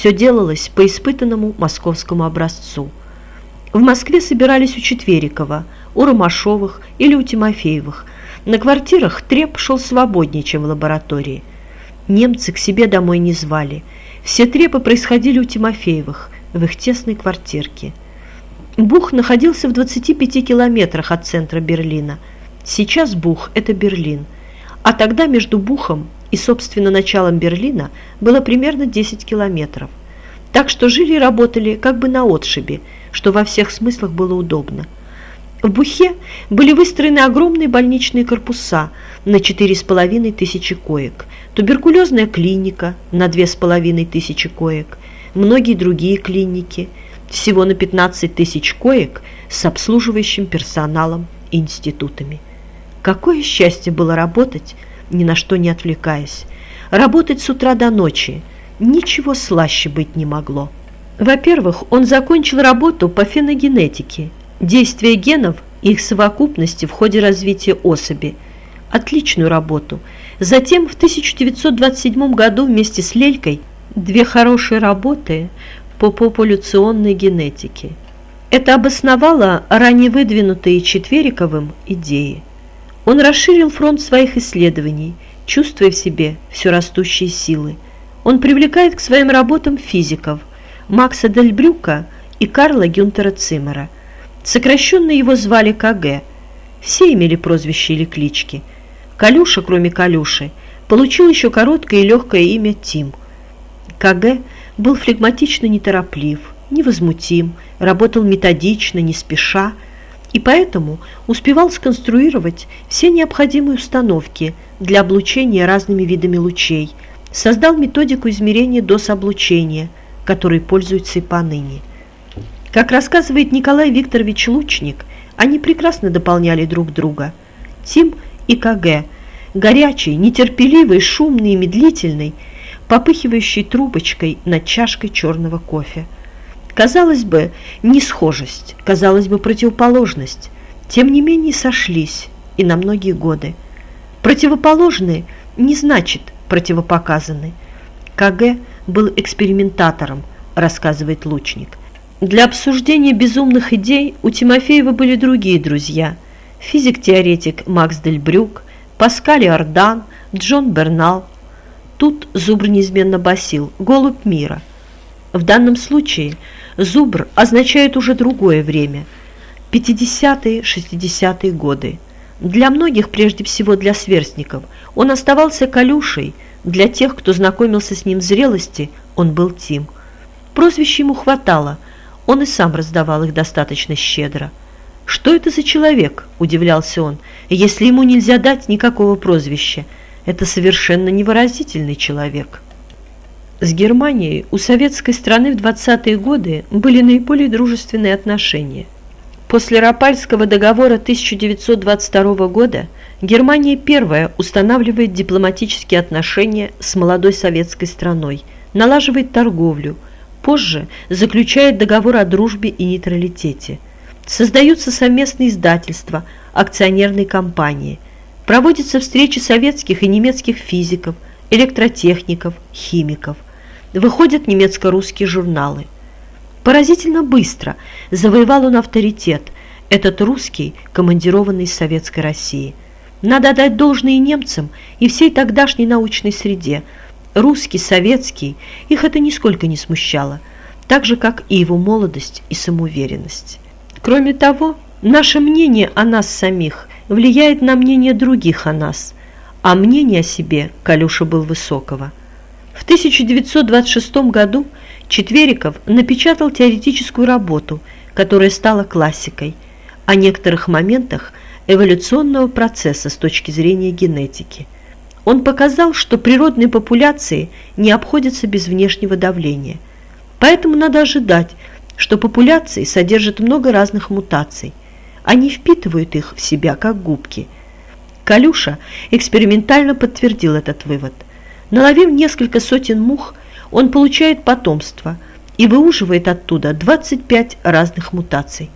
все делалось по испытанному московскому образцу. В Москве собирались у Четверикова, у Ромашовых или у Тимофеевых. На квартирах треп шел свободнее, чем в лаборатории. Немцы к себе домой не звали. Все трепы происходили у Тимофеевых, в их тесной квартирке. Бух находился в 25 километрах от центра Берлина. Сейчас Бух – это Берлин. А тогда между Бухом и, собственно, началом Берлина было примерно 10 километров. Так что жили и работали как бы на отшибе, что во всех смыслах было удобно. В Бухе были выстроены огромные больничные корпуса на 4,5 тысячи коек, туберкулезная клиника на 2,5 тысячи коек, многие другие клиники, всего на 15 тысяч коек с обслуживающим персоналом и институтами. Какое счастье было работать, ни на что не отвлекаясь. Работать с утра до ночи. Ничего слаще быть не могло. Во-первых, он закончил работу по феногенетике, действие генов и их совокупности в ходе развития особи. Отличную работу. Затем в 1927 году вместе с Лелькой две хорошие работы по популяционной генетике. Это обосновало ранее выдвинутые Четвериковым идеи. Он расширил фронт своих исследований, чувствуя в себе все растущие силы. Он привлекает к своим работам физиков Макса Дельбрюка и Карла Гюнтера Циммера. Сокращенно его звали КГ. Все имели прозвище или клички. Калюша, кроме Калюши, получил еще короткое и легкое имя Тим. КГ был флегматично нетороплив, невозмутим, работал методично, не спеша, и поэтому успевал сконструировать все необходимые установки для облучения разными видами лучей, создал методику измерения доз облучения, которой пользуются и поныне. Как рассказывает Николай Викторович Лучник, они прекрасно дополняли друг друга. Тим и КГ, горячий, нетерпеливый, шумный и медлительный, попыхивающий трубочкой над чашкой черного кофе – Казалось бы, не схожесть, казалось бы, противоположность. Тем не менее сошлись и на многие годы. Противоположные не значит противопоказаны. КГ был экспериментатором, рассказывает Лучник. Для обсуждения безумных идей у Тимофеева были другие друзья. Физик-теоретик Макс Дельбрюк, Паскаль Ордан, Джон Бернал. Тут Зубр неизменно басил «Голубь мира». В данном случае – Зубр означает уже другое время – 50-е, 60-е годы. Для многих, прежде всего для сверстников, он оставался Калюшей, для тех, кто знакомился с ним в зрелости, он был Тим. Прозвищ ему хватало, он и сам раздавал их достаточно щедро. «Что это за человек?» – удивлялся он. «Если ему нельзя дать никакого прозвища, это совершенно невыразительный человек». С Германией у советской страны в 20-е годы были наиболее дружественные отношения. После Рапальского договора 1922 года Германия первая устанавливает дипломатические отношения с молодой советской страной, налаживает торговлю, позже заключает договор о дружбе и нейтралитете. Создаются совместные издательства, акционерные компании, проводятся встречи советских и немецких физиков, электротехников, химиков – выходят немецко-русские журналы. Поразительно быстро завоевал он авторитет, этот русский, командированный из Советской России. Надо дать должное и немцам, и всей тогдашней научной среде. Русский, советский, их это нисколько не смущало, так же, как и его молодость и самоуверенность. Кроме того, наше мнение о нас самих влияет на мнение других о нас, а мнение о себе Калюша был высокого – в 1926 году Четвериков напечатал теоретическую работу, которая стала классикой, о некоторых моментах эволюционного процесса с точки зрения генетики. Он показал, что природные популяции не обходятся без внешнего давления. Поэтому надо ожидать, что популяции содержат много разных мутаций. Они впитывают их в себя, как губки. Калюша экспериментально подтвердил этот вывод – Наловив несколько сотен мух, он получает потомство и выуживает оттуда 25 разных мутаций.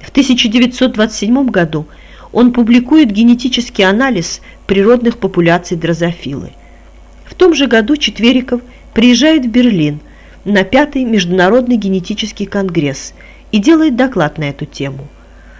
В 1927 году он публикует генетический анализ природных популяций дрозофилы. В том же году Четвериков приезжает в Берлин, на Пятый международный генетический конгресс и делает доклад на эту тему –